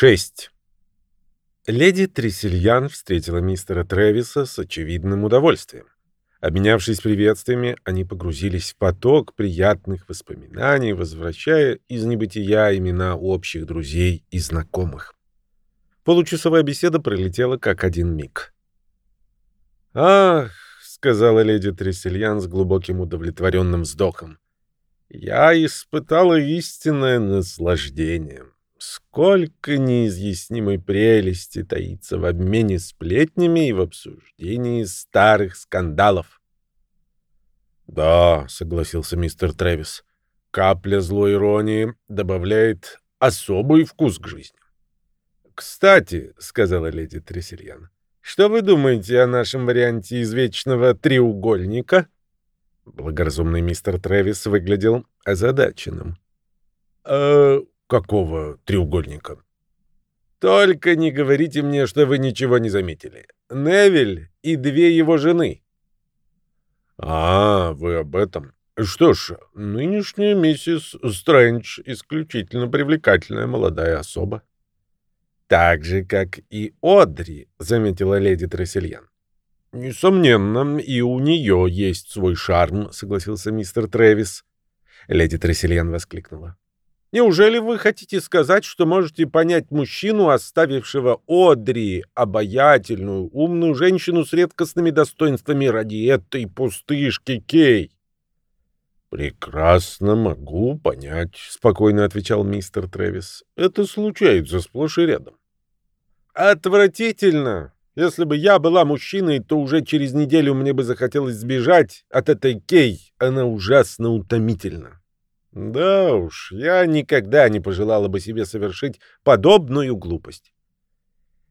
6. Леди Тресельян встретила мистера Трэвиса с очевидным удовольствием. Обменявшись приветствиями, они погрузились в поток приятных воспоминаний, возвращая из небытия имена общих друзей и знакомых. Получасовая беседа пролетела как один миг. «Ах», — сказала леди Тресельян с глубоким удовлетворенным вздохом, — «я испытала истинное наслаждение». Сколько неизъяснимой прелести таится в обмене сплетнями и в обсуждении старых скандалов. «Да», — согласился мистер Трэвис, — «капля злой иронии добавляет особый вкус к жизни». «Кстати», — сказала леди Тресельян, — «что вы думаете о нашем варианте извечного треугольника?» Благоразумный мистер Трэвис выглядел озадаченным. «Э, Какого треугольника? Только не говорите мне, что вы ничего не заметили. Невиль и две его жены. А, вы об этом. Что ж, нынешняя миссис Стрэндж исключительно привлекательная молодая особа. Так же, как и Одри, заметила леди Трессельян. Несомненно, и у нее есть свой шарм, согласился мистер Трэвис. Леди Трессельян воскликнула. Неужели вы хотите сказать, что можете понять мужчину, оставившего Одри, обаятельную, умную женщину с редкостными достоинствами ради этой пустышки Кей? «Прекрасно могу понять», — спокойно отвечал мистер Трэвис. «Это случается сплошь и рядом». «Отвратительно! Если бы я была мужчиной, то уже через неделю мне бы захотелось сбежать от этой Кей. Она ужасно утомительна». Да уж, я никогда не пожелала бы себе совершить подобную глупость.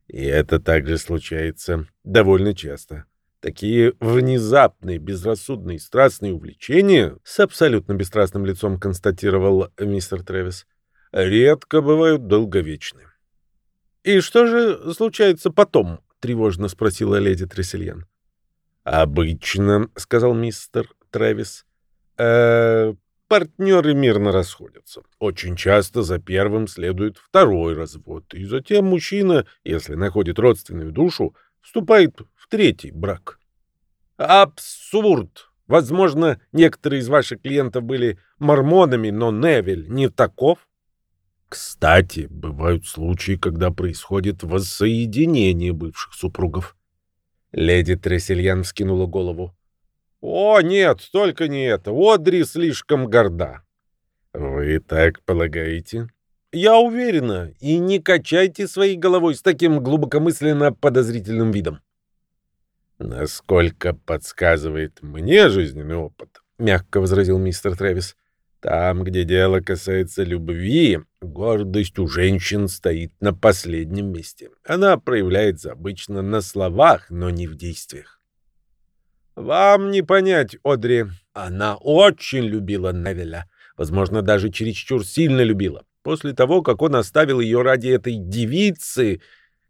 И это также случается довольно часто. Такие внезапные, безрассудные, страстные увлечения, с абсолютно бесстрастным лицом констатировал мистер Трэвис, редко бывают долговечны. «И что же случается потом?» — тревожно спросила леди Трессельян. «Обычно», — сказал мистер Трэвис, э, партнеры мирно расходятся. Очень часто за первым следует второй развод, и затем мужчина, если находит родственную душу, вступает в третий брак. Абсурд! Возможно, некоторые из ваших клиентов были мормонами, но Невель не таков. Кстати, бывают случаи, когда происходит воссоединение бывших супругов. Леди Трессельян вскинула голову. «О, нет, только не это. Одри слишком горда». «Вы так полагаете?» «Я уверена. И не качайте своей головой с таким глубокомысленно подозрительным видом». «Насколько подсказывает мне жизненный опыт», — мягко возразил мистер Трэвис, «там, где дело касается любви, гордость у женщин стоит на последнем месте. Она проявляется обычно на словах, но не в действиях. «Вам не понять, Одри. Она очень любила Невеля. Возможно, даже чересчур сильно любила. После того, как он оставил ее ради этой девицы...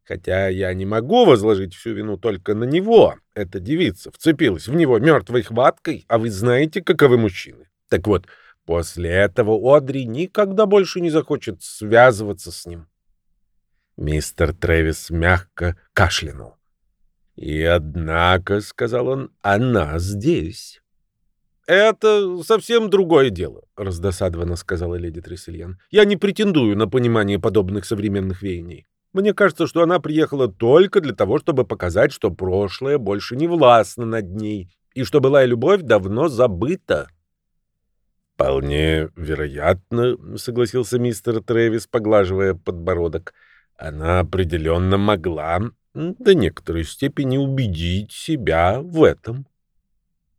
Хотя я не могу возложить всю вину только на него. Эта девица вцепилась в него мертвой хваткой, а вы знаете, каковы мужчины. Так вот, после этого Одри никогда больше не захочет связываться с ним». Мистер Трэвис мягко кашлянул. «И однако, — сказал он, — она здесь». «Это совсем другое дело», — раздосадованно сказала леди Трессельян. «Я не претендую на понимание подобных современных веяний. Мне кажется, что она приехала только для того, чтобы показать, что прошлое больше не властно над ней, и что былая любовь давно забыта». «Вполне вероятно», — согласился мистер Трэвис, поглаживая подбородок. «Она определенно могла до некоторой степени убедить себя в этом.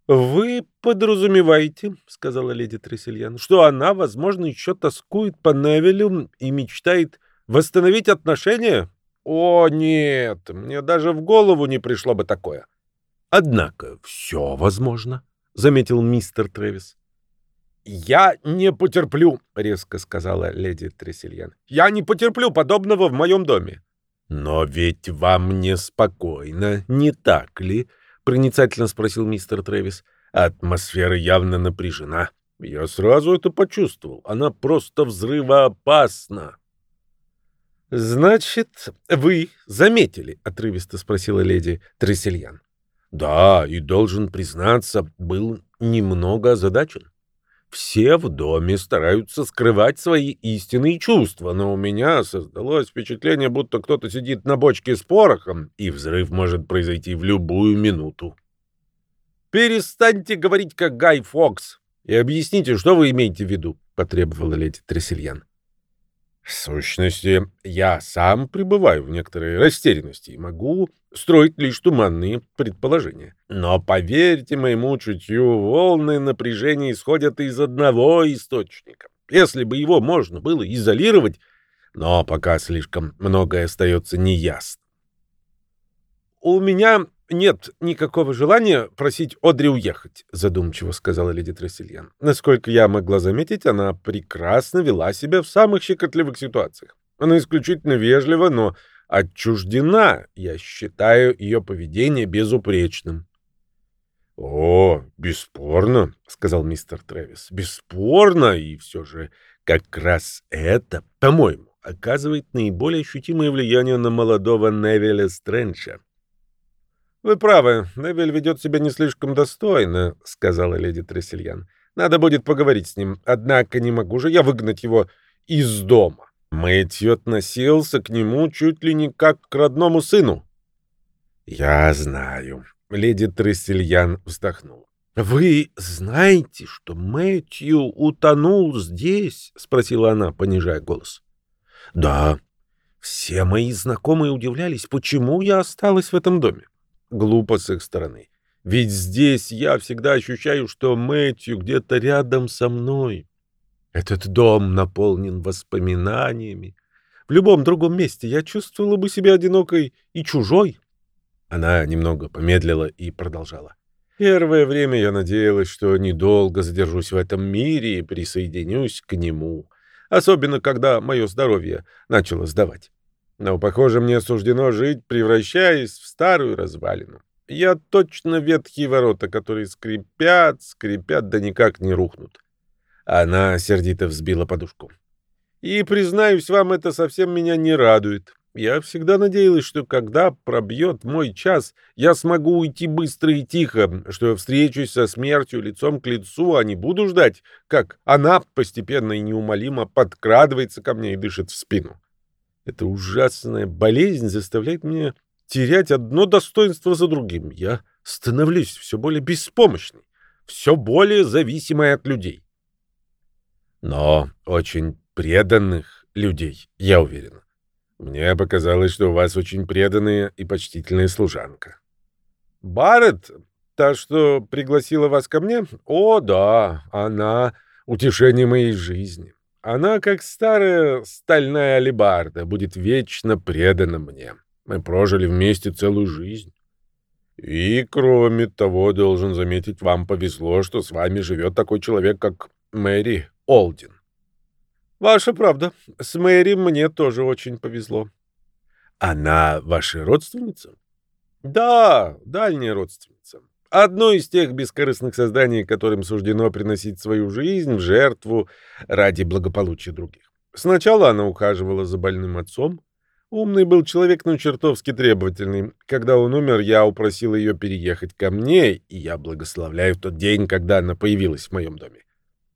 «Вы подразумеваете, — сказала леди Трессельян, — что она, возможно, еще тоскует по Невелю и мечтает восстановить отношения? О, нет, мне даже в голову не пришло бы такое. Однако все возможно, — заметил мистер Трэвис. «Я не потерплю», — резко сказала леди Трессельян. «Я не потерплю подобного в моем доме. «Но ведь вам неспокойно, не так ли?» — проницательно спросил мистер Трэвис. «Атмосфера явно напряжена. Я сразу это почувствовал. Она просто взрывоопасна». «Значит, вы заметили?» — отрывисто спросила леди Трессельян. «Да, и должен признаться, был немного озадачен. Все в доме стараются скрывать свои истинные чувства, но у меня создалось впечатление, будто кто-то сидит на бочке с порохом, и взрыв может произойти в любую минуту». «Перестаньте говорить, как Гай Фокс, и объясните, что вы имеете в виду», — потребовала леди Трессельян. В сущности, я сам пребываю в некоторой растерянности и могу строить лишь туманные предположения. Но поверьте моему чутью, волны напряжения исходят из одного источника. Если бы его можно было изолировать, но пока слишком многое остается неясно. У меня нет никакого желания просить Одри уехать, задумчиво сказала леди Трессельян. Насколько я могла заметить, она прекрасно вела себя в самых щекотливых ситуациях. Она исключительно вежлива, но отчуждена. Я считаю ее поведение безупречным. «О, бесспорно», — сказал мистер Трэвис, — «бесспорно, и все же как раз это, по-моему, оказывает наиболее ощутимое влияние на молодого Невеля Стрэнча. «Вы правы, Невиль ведет себя не слишком достойно», — сказала леди Трессельян. «Надо будет поговорить с ним. Однако не могу же я выгнать его из дома. Мэтью относился к нему чуть ли не как к родному сыну». «Я знаю», — леди Трессельян вздохнула. «Вы знаете, что Мэтью утонул здесь?» — спросила она, понижая голос. «Да. Все мои знакомые удивлялись, почему я осталась в этом доме. Глупо с их стороны. Ведь здесь я всегда ощущаю, что Мэтью где-то рядом со мной. Этот дом наполнен воспоминаниями. В любом другом месте я чувствовала бы себя одинокой и чужой. Она немного помедлила и продолжала. Первое время я надеялась, что недолго задержусь в этом мире и присоединюсь к нему, особенно когда мое здоровье начало сдавать. Но, похоже, мне суждено жить, превращаясь в старую развалину. Я точно ветхие ворота, которые скрипят, скрипят, да никак не рухнут. Она сердито взбила подушку. И, признаюсь вам, это совсем меня не радует. Я всегда надеялась, что когда пробьет мой час, я смогу уйти быстро и тихо, что я встречусь со смертью лицом к лицу, а не буду ждать, как она постепенно и неумолимо подкрадывается ко мне и дышит в спину. Эта ужасная болезнь заставляет меня терять одно достоинство за другим. Я становлюсь все более беспомощной, все более зависимой от людей. Но очень преданных людей, я уверен. Мне показалось, что у вас очень преданная и почтительная служанка. Барретт, та, что пригласила вас ко мне? О, да, она утешение моей жизни. Она, как старая стальная алебарда, будет вечно предана мне. Мы прожили вместе целую жизнь. И, кроме того, должен заметить, вам повезло, что с вами живет такой человек, как Мэри Олдин. Ваша правда. С Мэри мне тоже очень повезло. Она ваша родственница? Да, дальняя родственница. Одно из тех бескорыстных созданий, которым суждено приносить свою жизнь в жертву ради благополучия других. Сначала она ухаживала за больным отцом. Умный был человек, но чертовски требовательный. Когда он умер, я упросил ее переехать ко мне, и я благословляю тот день, когда она появилась в моем доме.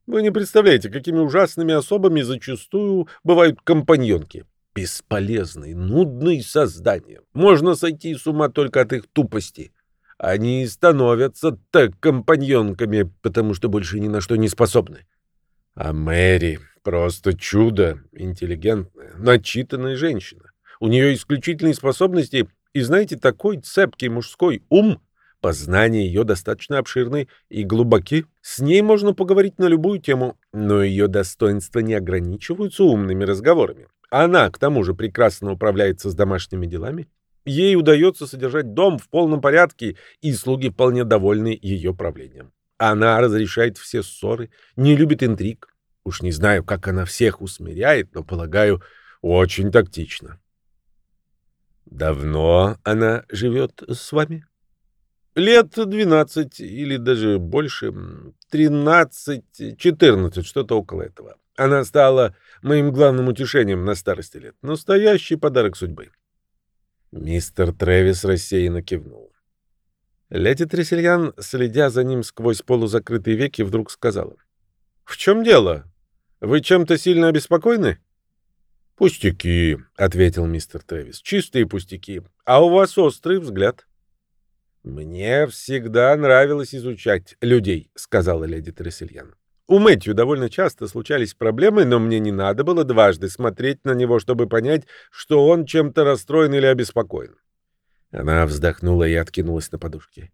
Вы не представляете, какими ужасными особами зачастую бывают компаньонки. Бесполезные, нудные создания. Можно сойти с ума только от их тупости. Они становятся так компаньонками, потому что больше ни на что не способны. А Мэри просто чудо, интеллигентная, начитанная женщина. У нее исключительные способности и, знаете, такой цепкий мужской ум. Познания ее достаточно обширны и глубоки. С ней можно поговорить на любую тему, но ее достоинства не ограничиваются умными разговорами. Она, к тому же, прекрасно управляется с домашними делами Ей удается содержать дом в полном порядке, и слуги вполне довольны ее правлением. Она разрешает все ссоры, не любит интриг. Уж не знаю, как она всех усмиряет, но, полагаю, очень тактично. Давно она живет с вами? Лет двенадцать или даже больше, тринадцать, четырнадцать, что-то около этого. Она стала моим главным утешением на старости лет. Настоящий подарок судьбы. Мистер Трэвис рассеянно кивнул. Леди Тресельян, следя за ним сквозь полузакрытые веки, вдруг сказала. — В чем дело? Вы чем-то сильно обеспокоены? — Пустяки, — ответил мистер Трэвис. — Чистые пустяки. А у вас острый взгляд. — Мне всегда нравилось изучать людей, — сказала леди Тресельян. У Мэтью довольно часто случались проблемы, но мне не надо было дважды смотреть на него, чтобы понять, что он чем-то расстроен или обеспокоен. Она вздохнула и откинулась на подушке.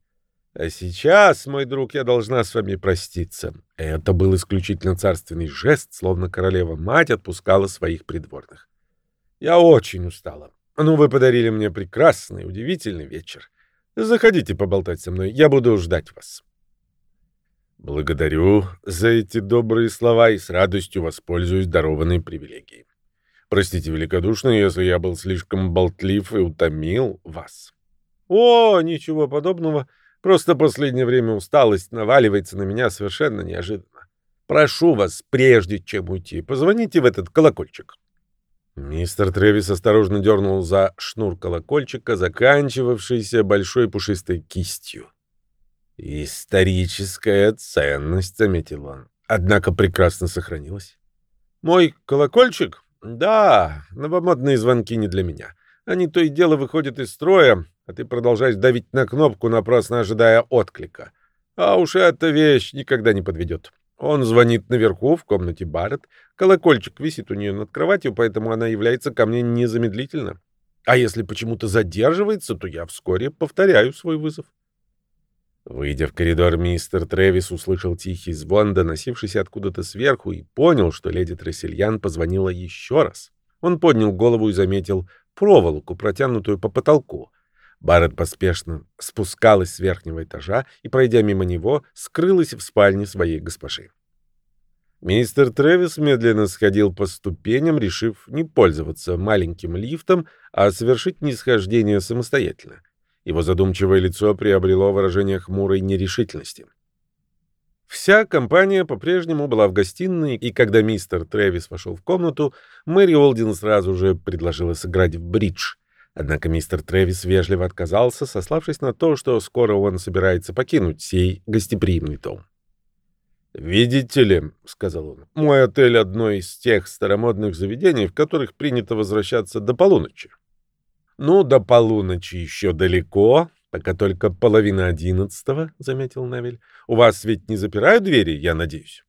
«А сейчас, мой друг, я должна с вами проститься». Это был исключительно царственный жест, словно королева-мать отпускала своих придворных. «Я очень устала. Ну, вы подарили мне прекрасный, удивительный вечер. Заходите поболтать со мной, я буду ждать вас». «Благодарю за эти добрые слова и с радостью воспользуюсь дарованной привилегией. Простите великодушно, если я был слишком болтлив и утомил вас. О, ничего подобного. Просто последнее время усталость наваливается на меня совершенно неожиданно. Прошу вас, прежде чем уйти, позвоните в этот колокольчик. Мистер Тревис осторожно дернул за шнур колокольчика, заканчивавшийся большой пушистой кистью. «Историческая ценность», — заметил он, — «однако прекрасно сохранилась». «Мой колокольчик?» Да, новомодные звонки не для меня. Они то и дело выходят из строя, а ты продолжаешь давить на кнопку, напрасно ожидая отклика. А уж эта вещь никогда не подведет. Он звонит наверху, в комнате Барретт. Колокольчик висит у нее над кроватью, поэтому она является ко мне незамедлительно. А если почему-то задерживается, то я вскоре повторяю свой вызов. Выйдя в коридор, мистер Трэвис услышал тихий звон, доносившийся откуда-то сверху, и понял, что леди Трессельян позвонила еще раз. Он поднял голову и заметил проволоку, протянутую по потолку. Барретт поспешно спускалась с верхнего этажа и, пройдя мимо него, скрылась в спальне своей госпожи. Мистер Трэвис медленно сходил по ступеням, решив не пользоваться маленьким лифтом, а совершить нисхождение самостоятельно. Его задумчивое лицо приобрело выражение хмурой нерешительности. Вся компания по-прежнему была в гостиной, и когда мистер Трэвис вошел в комнату, Мэри Олдин сразу же предложила сыграть в бридж. Однако мистер Трэвис вежливо отказался, сославшись на то, что скоро он собирается покинуть сей гостеприимный дом. «Видите ли», — сказал он, — «мой отель — одно из тех старомодных заведений, в которых принято возвращаться до полуночи. «Ну, до полуночи еще далеко, пока только половина одиннадцатого», — заметил Невель. «У вас ведь не запирают двери, я надеюсь?»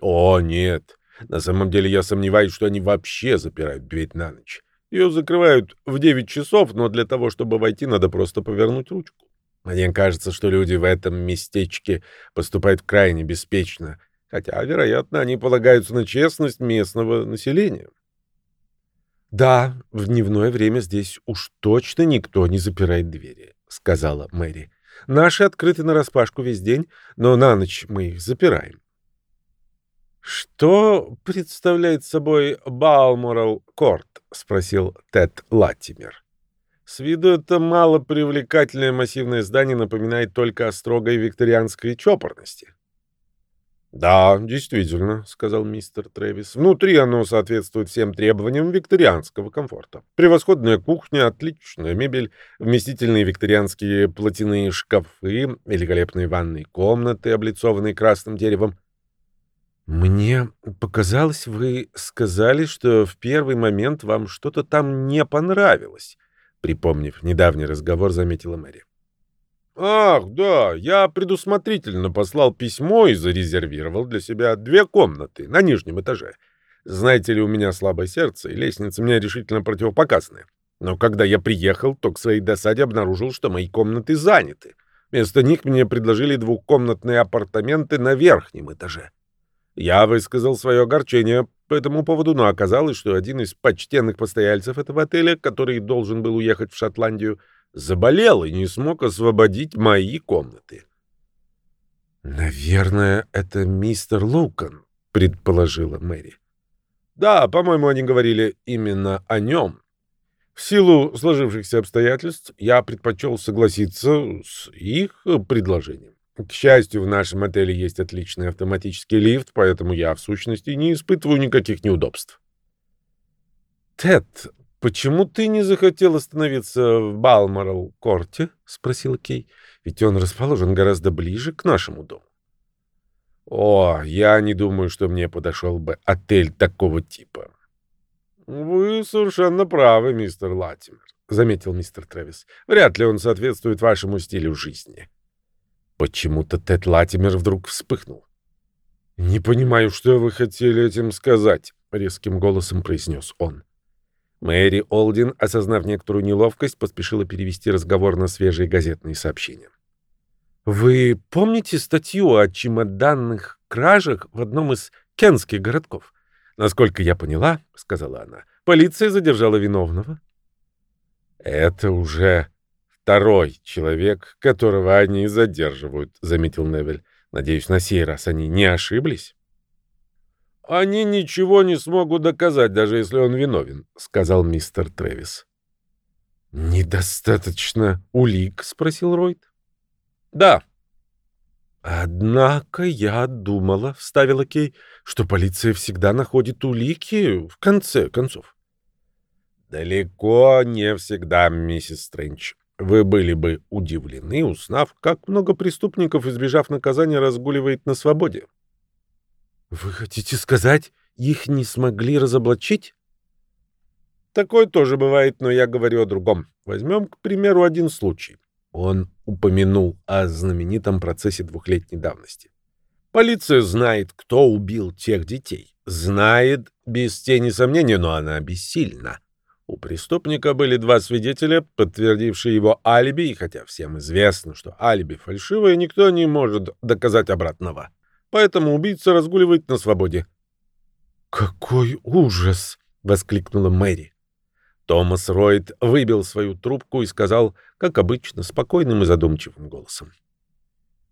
«О, нет. На самом деле я сомневаюсь, что они вообще запирают дверь на ночь. Ее закрывают в девять часов, но для того, чтобы войти, надо просто повернуть ручку. Мне кажется, что люди в этом местечке поступают крайне беспечно, хотя, вероятно, они полагаются на честность местного населения». «Да, в дневное время здесь уж точно никто не запирает двери», — сказала Мэри. «Наши открыты нараспашку весь день, но на ночь мы их запираем». «Что представляет собой Балморал Корт?» — спросил Тед Латтимер. «С виду это малопривлекательное массивное здание напоминает только о строгой викторианской чопорности». «Да, действительно», — сказал мистер Трэвис. «Внутри оно соответствует всем требованиям викторианского комфорта. Превосходная кухня, отличная мебель, вместительные викторианские платяные шкафы, великолепные ванные комнаты, облицованные красным деревом». «Мне показалось, вы сказали, что в первый момент вам что-то там не понравилось», — припомнив недавний разговор, заметила Мэри. «Ах, да, я предусмотрительно послал письмо и зарезервировал для себя две комнаты на нижнем этаже. Знаете ли, у меня слабое сердце, и лестница мне решительно противопоказанная. Но когда я приехал, то к своей досаде обнаружил, что мои комнаты заняты. Вместо них мне предложили двухкомнатные апартаменты на верхнем этаже. Я высказал свое огорчение по этому поводу, но оказалось, что один из почтенных постояльцев этого отеля, который должен был уехать в Шотландию, заболел и не смог освободить мои комнаты. «Наверное, это мистер Лукан», — предположила Мэри. «Да, по-моему, они говорили именно о нем. В силу сложившихся обстоятельств я предпочел согласиться с их предложением. К счастью, в нашем отеле есть отличный автоматический лифт, поэтому я, в сущности, не испытываю никаких неудобств». Тед, почему ты не захотел остановиться в Балморал-корте?» — спросила Кей. «Ведь он расположен гораздо ближе к нашему дому». «О, я не думаю, что мне подошел бы отель такого типа». «Вы совершенно правы, мистер Латимер», — заметил мистер Трэвис. «Вряд ли он соответствует вашему стилю жизни». Почему-то Тед Латимер вдруг вспыхнул. «Не понимаю, что вы хотели этим сказать», — резким голосом произнес он. Мэри Олдин, осознав некоторую неловкость, поспешила перевести разговор на свежие газетные сообщения. «Вы помните статью о чемоданных кражах в одном из кенских городков? Насколько я поняла, — сказала она, — полиция задержала виновного». «Это уже второй человек, которого они задерживают», — заметил Невель. «Надеюсь, на сей раз они не ошиблись». «Они ничего не смогут доказать, даже если он виновен», — сказал мистер Трэвис. «Недостаточно улик?» — спросил Ройд. «Да». «Однако я думала», — вставила Кей, — «что полиция всегда находит улики в конце концов». «Далеко не всегда, миссис Стрэндж. Вы были бы удивлены, узнав, как много преступников, избежав наказания, разгуливает на свободе. Вы хотите сказать, их не смогли разоблачить? Такое тоже бывает, но я говорю о другом. Возьмем, к примеру, один случай. Он упомянул о знаменитом процессе двухлетней давности. Полиция знает, кто убил тех детей. Знает, без тени сомнения, но она бессильна. У преступника были два свидетеля, подтвердившие его алиби, и хотя всем известно, что алиби фальшивое, никто не может доказать обратного. Поэтому убийца разгуливает на свободе. «Какой ужас!» — воскликнула Мэри. Томас Ройд выбил свою трубку и сказал, как обычно, спокойным и задумчивым голосом.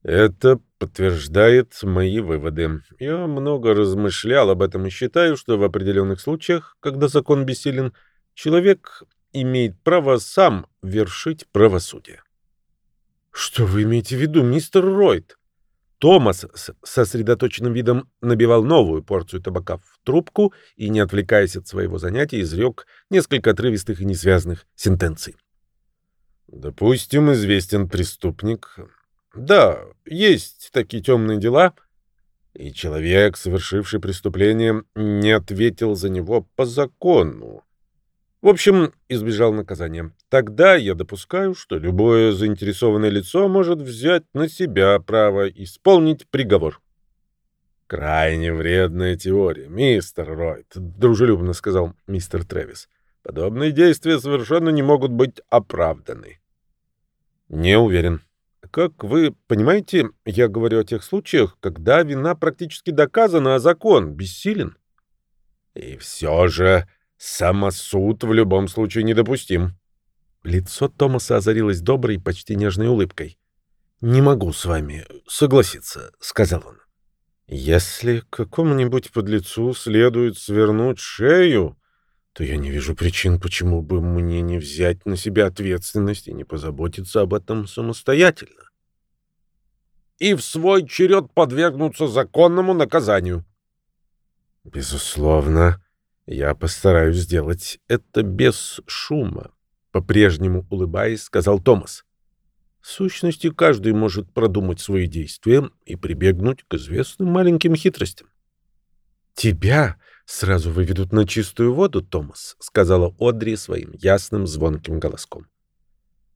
«Это подтверждает мои выводы. Я много размышлял об этом и считаю, что в определенных случаях, когда закон бессилен, — Человек имеет право сам вершить правосудие. Что вы имеете в виду, мистер Ройд? Томас с сосредоточенным видом набивал новую порцию табака в трубку и, не отвлекаясь от своего занятия, изрек несколько отрывистых и несвязанных сентенций. «Допустим, известен преступник. Да, есть такие темные дела, и человек, совершивший преступление, не ответил за него по закону. В общем, избежал наказания. Тогда я допускаю, что любое заинтересованное лицо может взять на себя право исполнить приговор. «Крайне вредная теория, мистер Ройт», — дружелюбно сказал мистер Трэвис. «Подобные действия совершенно не могут быть оправданы». «Не уверен. Как вы понимаете, я говорю о тех случаях, когда вина практически доказана, а закон бессилен». «И все же...» Самосуд в любом случае недопустим. Лицо Томаса озарилось доброй, почти нежной улыбкой. «Не могу с вами согласиться», — сказал он. «Если какому-нибудь подлецу следует свернуть шею, то я не вижу причин, почему бы мне не взять на себя ответственность и не позаботиться об этом самостоятельно. И в свой черед подвергнуться законному наказанию». «Безусловно», я постараюсь сделать это без шума, по-прежнему улыбаясь, сказал Томас. В сущности, каждый может продумать свои действия и прибегнуть к известным маленьким хитростям. Тебя сразу выведут на чистую воду, Томас, сказала Одри своим ясным звонким голоском.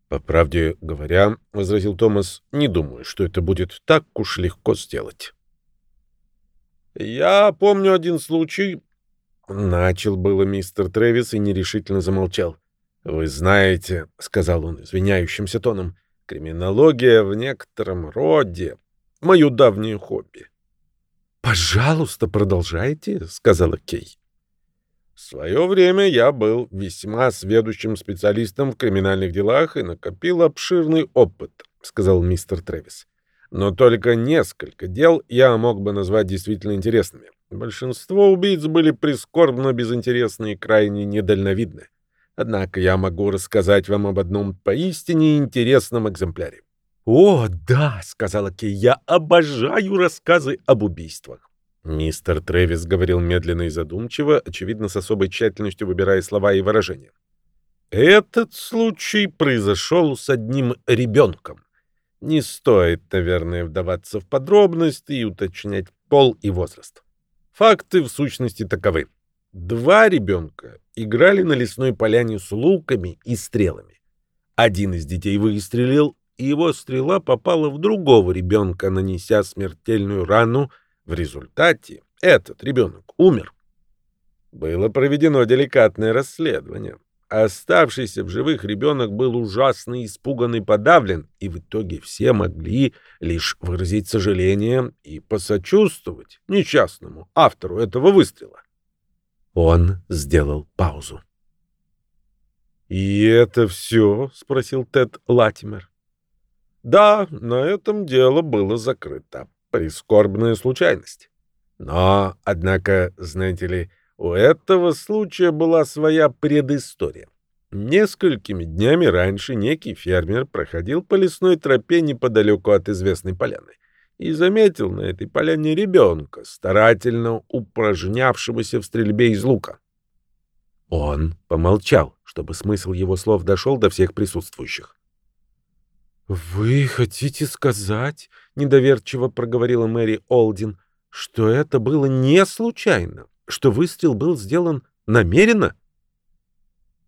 По правде говоря, возразил Томас, не думаю, что это будет так уж легко сделать. Я помню один случай, Начал было мистер Трэвис и нерешительно замолчал. «Вы знаете», — сказал он извиняющимся тоном, — «криминология в некотором роде — мое давнее хобби». «Пожалуйста, продолжайте», — сказала Кей. В свое время я был весьма сведущим специалистом в криминальных делах и накопил обширный опыт, — сказал мистер Трэвис. Но только несколько дел я мог бы назвать действительно интересными. Большинство убийц были прискорбно безинтересны и крайне недальновидны. Однако я могу рассказать вам об одном поистине интересном экземпляре. «О, да», — сказала Кей, — «я обожаю рассказы об убийствах». Мистер Трэвис говорил медленно и задумчиво, очевидно, с особой тщательностью выбирая слова и выражения. Этот случай произошел с одним ребенком. Не стоит, наверное, вдаваться в подробности и уточнять пол и возраст. Факты в сущности таковы. Два ребенка играли на лесной поляне с луками и стрелами. Один из детей выстрелил, и его стрела попала в другого ребенка, нанеся смертельную рану. В результате этот ребенок умер. Было проведено деликатное расследование. Оставшийся в живых ребенок был ужасно испуган и подавлен, и в итоге все могли лишь выразить сожаление и посочувствовать несчастному автору этого выстрела. Он сделал паузу. «И это все?» — спросил Тед Латимер. «Да, на этом дело было закрыто. Прискорбная случайность. Но, однако, знаете ли, у этого случая была своя предыстория. Несколькими днями раньше некий фермер проходил по лесной тропе неподалеку от известной поляны и заметил на этой поляне ребенка, старательно упражнявшегося в стрельбе из лука. Он помолчал, чтобы смысл его слов дошел до всех присутствующих. «Вы хотите сказать, — недоверчиво проговорила Мэри Олдин, — что это было не случайно?» Что выстрел был сделан намеренно?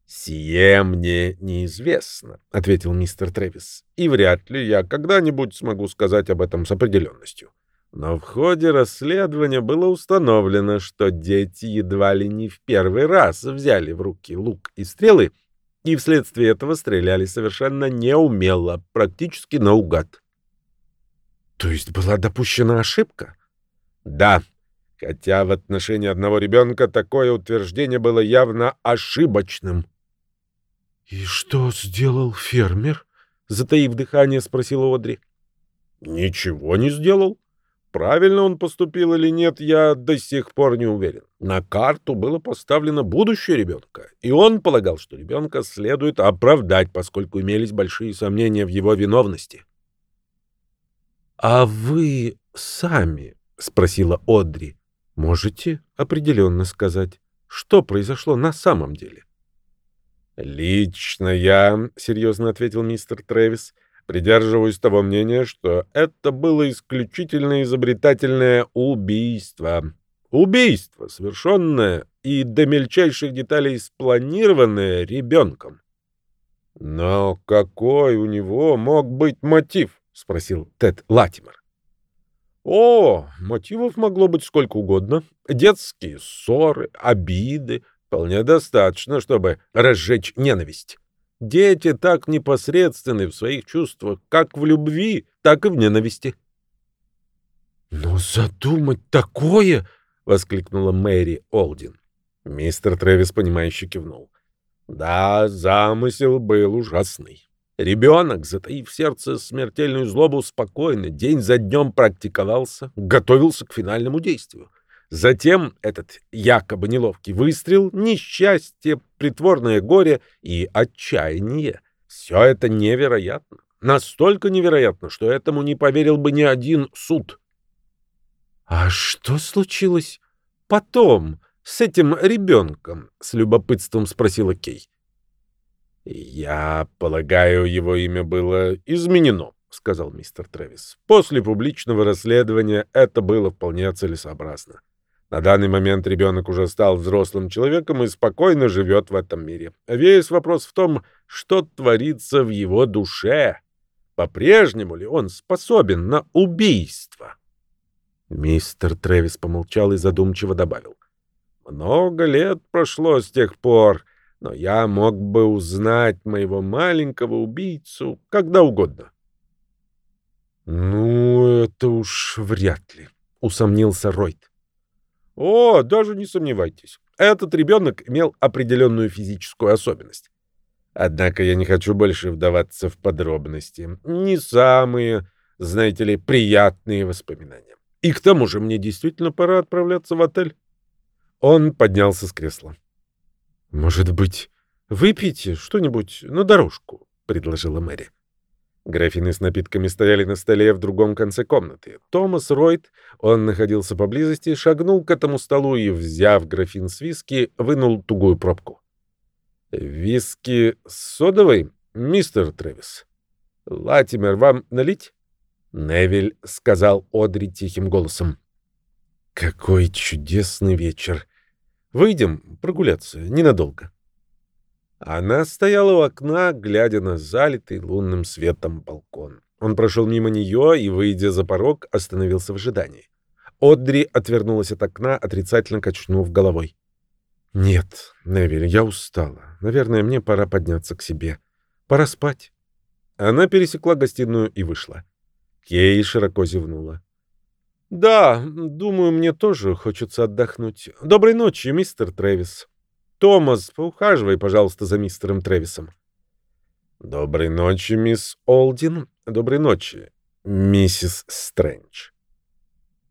«Сие мне неизвестно», — ответил мистер Трэвис, «и вряд ли я когда-нибудь смогу сказать об этом с определенностью. Но в ходе расследования было установлено, что дети едва ли не в первый раз взяли в руки лук и стрелы, и вследствие этого стреляли совершенно неумело, практически наугад. То есть была допущена ошибка? Да, хотя в отношении одного ребенка такое утверждение было явно ошибочным. «И что сделал фермер?» — затаив дыхание, спросила Одри. «Ничего не сделал. Правильно он поступил или нет, я до сих пор не уверен. На карту было поставлено будущее ребенка, и он полагал, что ребенка следует оправдать, поскольку имелись большие сомнения в его виновности». «А вы сами?» — спросила Одри. Можете определенно сказать, что произошло на самом деле? «Лично я», — серьезно ответил мистер Трэвис, — «придерживаюсь того мнения, что это было исключительно изобретательное убийство. Убийство, совершенное и до мельчайших деталей спланированное ребенком». «Но какой у него мог быть мотив?» — спросил Тед Латимер. О, мотивов могло быть сколько угодно. Детские ссоры, обиды. Вполне достаточно, чтобы разжечь ненависть. Дети так непосредственны в своих чувствах, как в любви, так и в ненависти. «Но задумать такое!» — воскликнула Мэри Олдин. Мистер Трэвис, понимающе кивнул. «Да, замысел был ужасный. Ребенок, затаив сердце смертельную злобу, спокойно, день за днем практиковался, готовился к финальному действию. Затем этот якобы неловкий выстрел, несчастье, притворное горе и отчаяние. Все это невероятно. Настолько невероятно, что этому не поверил бы ни один суд. «А что случилось потом с этим ребенком?» — с любопытством спросила Кей. «Я полагаю, его имя было изменено», — сказал мистер Трэвис. «После публичного расследования это было вполне целесообразно. На данный момент ребенок уже стал взрослым человеком и спокойно живет в этом мире. Весь вопрос в том, что творится в его душе. По-прежнему ли он способен на убийство?» Мистер Трэвис помолчал и задумчиво добавил. «Много лет прошло с тех пор, но я мог бы узнать моего маленького убийцу когда угодно. «Ну, это уж вряд ли», — усомнился Ройд. «О, даже не сомневайтесь. Этот ребенок имел определенную физическую особенность. Однако я не хочу больше вдаваться в подробности. Не самые, знаете ли, приятные воспоминания. И к тому же мне действительно пора отправляться в отель». Он поднялся с кресла. «Может быть, выпейте что-нибудь на дорожку?» — предложила Мэри. Графины с напитками стояли на столе в другом конце комнаты. Томас Ройд, он находился поблизости, шагнул к этому столу и, взяв графин с виски, вынул тугую пробку. «Виски с содовой, мистер Трэвис? Латимер, вам налить?» Невиль сказал Одри тихим голосом. «Какой чудесный вечер! Выйдем прогуляться ненадолго». Она стояла у окна, глядя на залитый лунным светом балкон. Он прошел мимо нее и, выйдя за порог, остановился в ожидании. Одри отвернулась от окна, отрицательно качнув головой. «Нет, Невиль, я устала. Наверное, мне пора подняться к себе. Пора спать». Она пересекла гостиную и вышла. Кей широко зевнула. «Да, думаю, мне тоже хочется отдохнуть. Доброй ночи, мистер Трэвис». Томас, поухаживай, пожалуйста, за мистером Тревисом. Доброй ночи, мисс Олдин. Доброй ночи, миссис Стрэндж.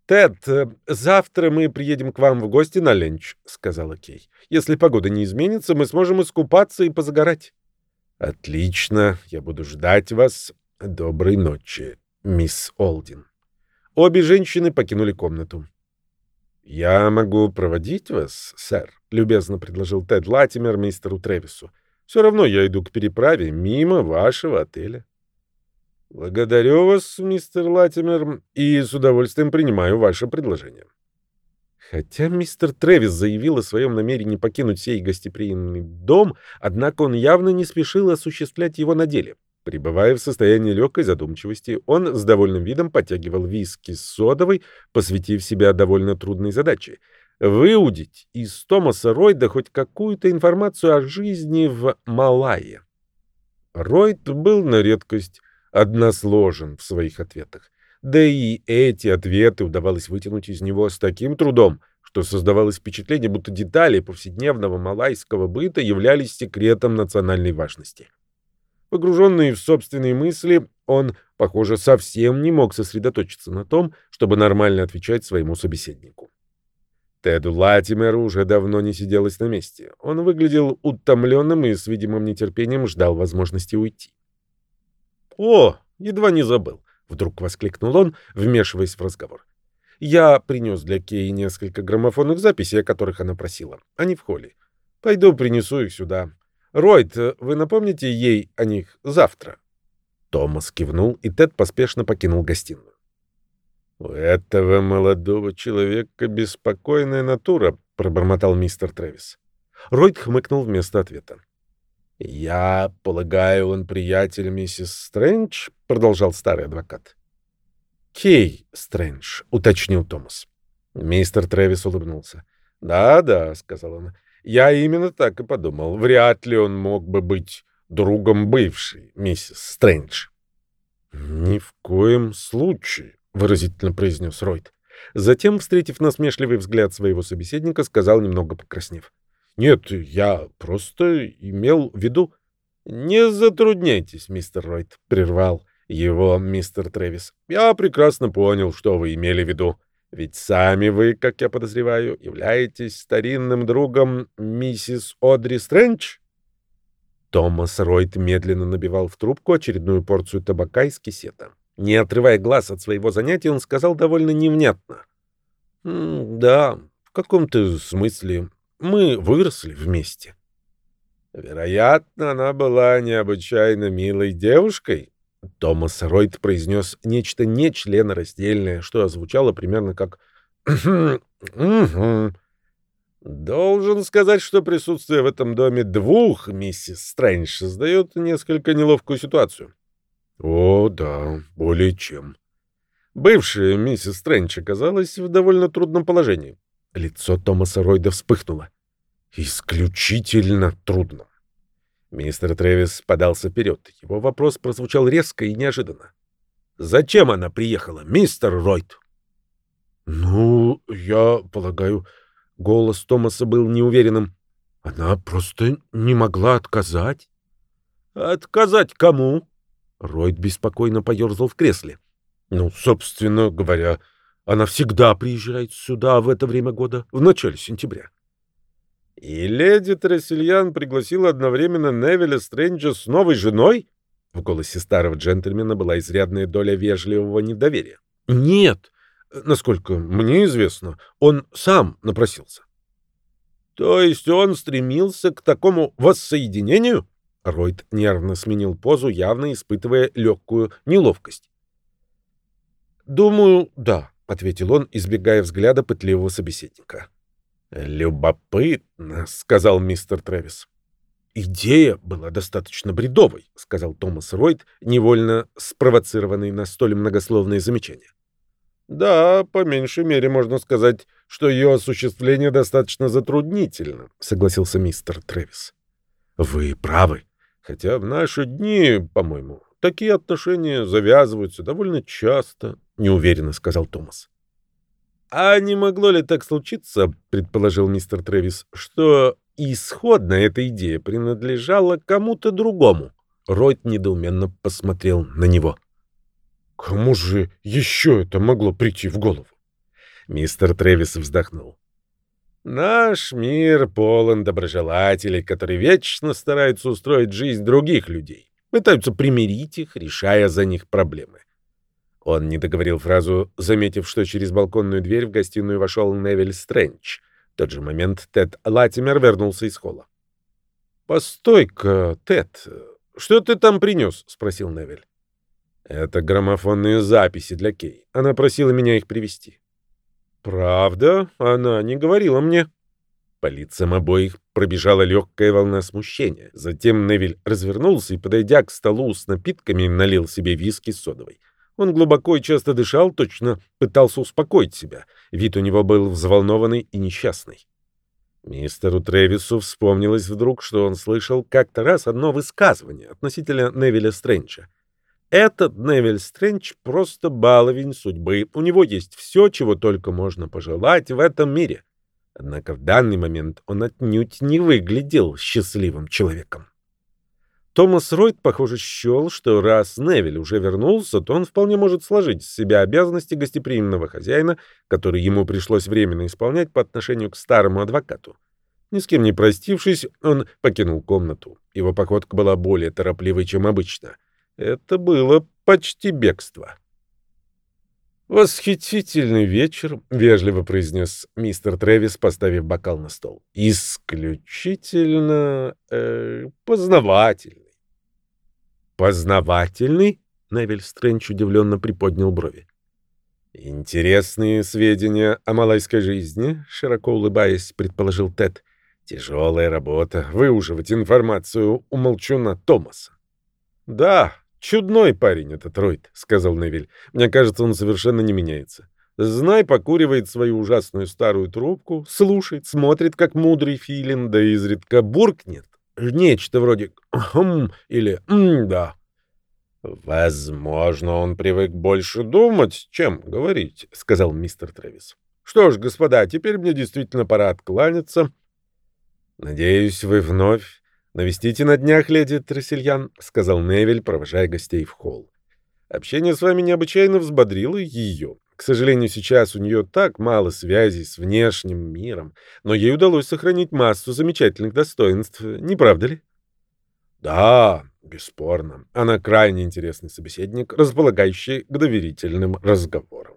«Тед, э, завтра мы приедем к вам в гости на ленч», — сказала Кей. «Если погода не изменится, мы сможем искупаться и позагорать». «Отлично, я буду ждать вас. Доброй ночи, мисс Олдин». Обе женщины покинули комнату. «Я могу проводить вас, сэр», — любезно предложил Тед Латимер мистеру Тревису. «Все равно я иду к переправе мимо вашего отеля». «Благодарю вас, мистер Латимер, и с удовольствием принимаю ваше предложение». Хотя мистер Тревис заявил о своем намерении покинуть сей гостеприимный дом, однако он явно не спешил осуществлять его на деле. Пребывая в состоянии легкой задумчивости, он с довольным видом подтягивал виски с содовой, посвятив себя довольно трудной задаче — выудить из Томаса Ройда хоть какую-то информацию о жизни в Малайе. Ройд был на редкость односложен в своих ответах. Да и эти ответы удавалось вытянуть из него с таким трудом, что создавалось впечатление, будто детали повседневного малайского быта являлись секретом национальной важности. Погруженный в собственные мысли, он, похоже, совсем не мог сосредоточиться на том, чтобы нормально отвечать своему собеседнику. Теду Латимеру уже давно не сиделось на месте. Он выглядел утомленным и с видимым нетерпением ждал возможности уйти. «О, едва не забыл!» — вдруг воскликнул он, вмешиваясь в разговор. «Я принес для Кей несколько граммофонных записей, о которых она просила. Они в холле. Пойду принесу их сюда. Ройд, вы напомните ей о них завтра?» Томас кивнул, и Тед поспешно покинул гостиную. «У этого молодого человека беспокойная натура», — пробормотал мистер Трэвис. Ройд хмыкнул вместо ответа. «Я полагаю, он приятель миссис Стрэндж?» — продолжал старый адвокат. «Кей Стрэндж», — уточнил Томас. Мистер Трэвис улыбнулся. «Да-да», — сказал он, я именно так и подумал. Вряд ли он мог бы быть другом бывшей, миссис Стрэндж. «Ни в коем случае», — выразительно произнес Ройд. Затем, встретив насмешливый взгляд своего собеседника, сказал, немного покраснев. «Нет, я просто имел в виду...» «Не затрудняйтесь, мистер Ройд», — прервал его мистер Трэвис. «Я прекрасно понял, что вы имели в виду. Ведь сами вы, как я подозреваю, являетесь старинным другом миссис Одри Стрэндж? Томас Ройт медленно набивал в трубку очередную порцию табака из кисета. Не отрывая глаз от своего занятия, он сказал довольно невнятно. «Да, в каком-то смысле мы выросли вместе». «Вероятно, она была необычайно милой девушкой», Томас Ройд произнес нечто нечленораздельное, что озвучало примерно как «Должен сказать, что присутствие в этом доме двух миссис Стрэндж создает несколько неловкую ситуацию». «О, да, более чем». Бывшая миссис Стрэндж оказалась в довольно трудном положении. Лицо Томаса Ройда вспыхнуло. «Исключительно трудно. Мистер Трэвис подался вперед. Его вопрос прозвучал резко и неожиданно. «Зачем она приехала, мистер Ройт?» «Ну, я полагаю...» Голос Томаса был неуверенным. «Она просто не могла отказать». «Отказать кому?» Ройд беспокойно поерзал в кресле. «Ну, собственно говоря, она всегда приезжает сюда в это время года, в начале сентября. И леди Трессельян пригласила одновременно Невеля Стрэнджа с новой женой? В голосе старого джентльмена была изрядная доля вежливого недоверия. «Нет, насколько мне известно, он сам напросился». «То есть он стремился к такому воссоединению?» Ройд нервно сменил позу, явно испытывая легкую неловкость. «Думаю, да», — ответил он, избегая взгляда пытливого собеседника. «Любопытно», — сказал мистер Трэвис. «Идея была достаточно бредовой», — сказал Томас Ройд, невольно спровоцированный на столь многословные замечания. «Да, по меньшей мере можно сказать, что ее осуществление достаточно затруднительно», — согласился мистер Трэвис. «Вы правы. Хотя в наши дни, по-моему, такие отношения завязываются довольно часто», — неуверенно сказал Томас. «А не могло ли так случиться, — предположил мистер Трэвис, — что исходно эта идея принадлежала кому-то другому?» Ройд недоуменно посмотрел на него. «Кому же еще это могло прийти в голову?» Мистер Трэвис вздохнул. «Наш мир полон доброжелателей, которые вечно стараются устроить жизнь других людей, пытаются примирить их, решая за них проблемы. Он не договорил фразу, заметив, что через балконную дверь в гостиную вошел Невиль Стрэндж. В тот же момент Тед Латимер вернулся из холла. «Постой-ка, Тед, что ты там принес?» — спросил Невиль. «Это граммофонные записи для Кей. Она просила меня их привезти». «Правда? Она не говорила мне». По лицам обоих пробежала легкая волна смущения. Затем Невиль развернулся и, подойдя к столу с напитками, налил себе виски с содовой. Он глубоко и часто дышал, точно пытался успокоить себя. Вид у него был взволнованный и несчастный. Мистеру Тревису вспомнилось вдруг, что он слышал как-то раз одно высказывание относительно Невиля Стрэнджа. Этот Невиль Стрэндж просто баловень судьбы. У него есть все, чего только можно пожелать в этом мире. Однако в данный момент он отнюдь не выглядел счастливым человеком. Томас Ройд, похоже, счел, что раз Невиль уже вернулся, то он вполне может сложить с себя обязанности гостеприимного хозяина, которые ему пришлось временно исполнять по отношению к старому адвокату. Ни с кем не простившись, он покинул комнату. Его походка была более торопливой, чем обычно. Это было почти бегство. «Восхитительный вечер», — вежливо произнес мистер Трэвис, поставив бокал на стол. «Исключительно э, познавательный». «Познавательный?» — Невиль Стрэндж удивленно приподнял брови. «Интересные сведения о малайской жизни», — широко улыбаясь, предположил Тед. «Тяжелая работа — выуживать информацию у молчуна Томаса». «Да, чудной парень этот Ройд», — сказал Невиль. «Мне кажется, он совершенно не меняется. Знай, покуривает свою ужасную старую трубку, слушает, смотрит, как мудрый филин, да изредка буркнет, Нечто вроде «хм» или «м-да». «Возможно, он привык больше думать, чем говорить», — сказал мистер Трэвис. «Что ж, господа, теперь мне действительно пора откланяться». «Надеюсь, вы вновь навестите на днях леди Трессельян», — сказал Невель, провожая гостей в холл. «Общение с вами необычайно взбодрило ее. К сожалению, сейчас у нее так мало связей с внешним миром, но ей удалось сохранить массу замечательных достоинств, не правда ли? Да, бесспорно. Она крайне интересный собеседник, располагающий к доверительным разговорам.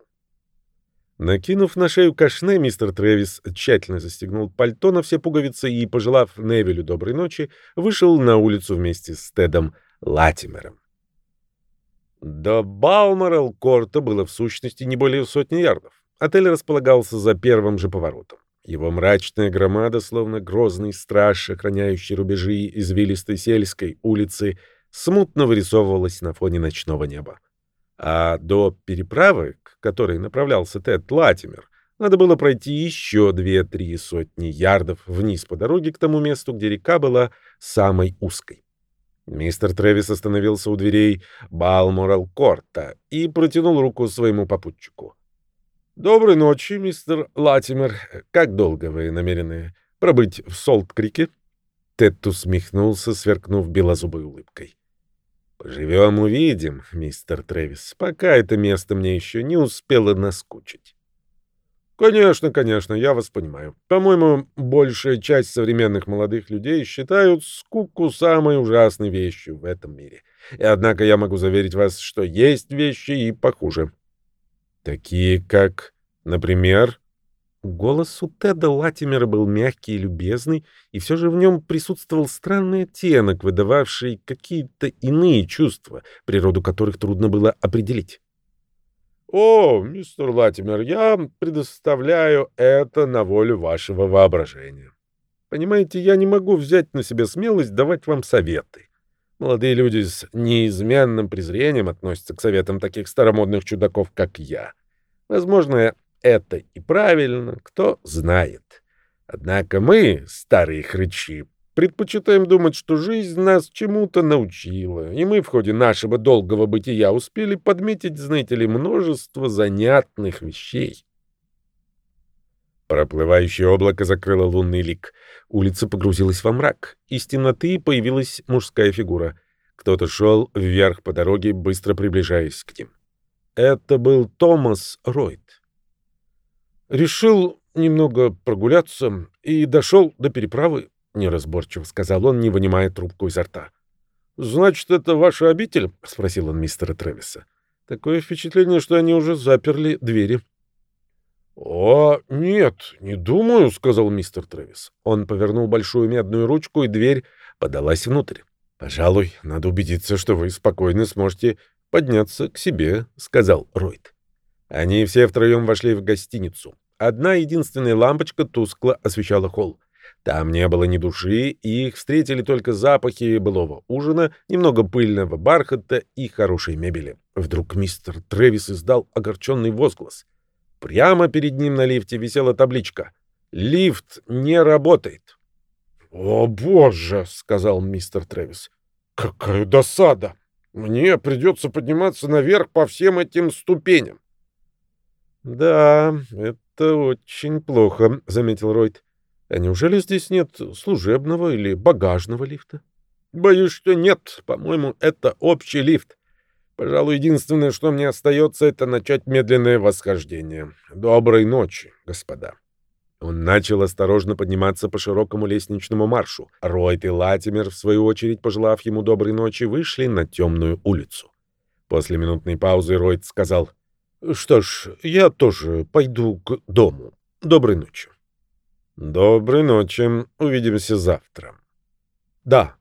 Накинув на шею кашне, мистер Трэвис тщательно застегнул пальто на все пуговицы и, пожелав Невилю доброй ночи, вышел на улицу вместе с Тедом Латимером. До Балморел-Корта было в сущности не более сотни ярдов. Отель располагался за первым же поворотом. Его мрачная громада, словно грозный страж, охраняющий рубежи извилистой сельской улицы, смутно вырисовывалась на фоне ночного неба. А до переправы, к которой направлялся Тед Латимер, надо было пройти еще две-три сотни ярдов вниз по дороге к тому месту, где река была самой узкой. Мистер Трэвис остановился у дверей Балморал-Корта и протянул руку своему попутчику. «Доброй ночи, мистер Латимер. Как долго вы намерены пробыть в Солт-Крике?» Тед усмехнулся, сверкнув белозубой улыбкой. «Поживем, увидим, мистер Трэвис, пока это место мне еще не успело наскучить». Конечно, конечно, я вас понимаю. По-моему, большая часть современных молодых людей считают скуку самой ужасной вещью в этом мире. И однако я могу заверить вас, что есть вещи и похуже. Такие как, например... Голос у Теда Латимера был мягкий и любезный, и все же в нем присутствовал странный оттенок, выдававший какие-то иные чувства, природу которых трудно было определить. «О, мистер Латимер, я предоставляю это на волю вашего воображения. Понимаете, я не могу взять на себя смелость давать вам советы. Молодые люди с неизменным презрением относятся к советам таких старомодных чудаков, как я. Возможно, это и правильно, кто знает. Однако мы, старые хрычи, Предпочитаем думать, что жизнь нас чему-то научила, и мы в ходе нашего долгого бытия успели подметить, знаете ли, множество занятных вещей. Проплывающее облако закрыло лунный лик. Улица погрузилась во мрак. Из темноты появилась мужская фигура. Кто-то шел вверх по дороге, быстро приближаясь к ним. Это был Томас Ройд. Решил немного прогуляться и дошел до переправы — неразборчиво сказал он, не вынимая трубку изо рта. «Значит, это ваша обитель?» — спросил он мистера Трэвиса. «Такое впечатление, что они уже заперли двери». «О, нет, не думаю», — сказал мистер Трэвис. Он повернул большую медную ручку, и дверь подалась внутрь. «Пожалуй, надо убедиться, что вы спокойно сможете подняться к себе», — сказал Ройд. Они все втроем вошли в гостиницу. Одна единственная лампочка тускло освещала холл. Там не было ни души, и их встретили только запахи былого ужина, немного пыльного бархата и хорошей мебели. Вдруг мистер Трэвис издал огорченный возглас. Прямо перед ним на лифте висела табличка «Лифт не работает». «О, боже!» — сказал мистер Трэвис. «Какая досада! Мне придется подниматься наверх по всем этим ступеням». «Да, это очень плохо», — заметил Ройд. А неужели здесь нет служебного или багажного лифта? Боюсь, что нет. По-моему, это общий лифт. Пожалуй, единственное, что мне остается, это начать медленное восхождение. Доброй ночи, господа. Он начал осторожно подниматься по широкому лестничному маршу. Ройт и Латимер, в свою очередь, пожелав ему доброй ночи, вышли на темную улицу. После минутной паузы Ройт сказал, «Что ж, я тоже пойду к дому. Доброй ночи». Доброй ночи. Увидимся завтра. Да.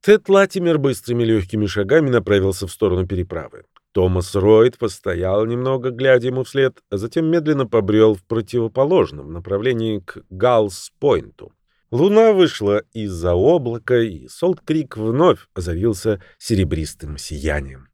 Тед Латимер быстрыми легкими шагами направился в сторону переправы. Томас Ройд постоял немного, глядя ему вслед, а затем медленно побрел в противоположном направлении к Галс-Пойнту. Луна вышла из-за облака, и Солт-Крик вновь озарился серебристым сиянием.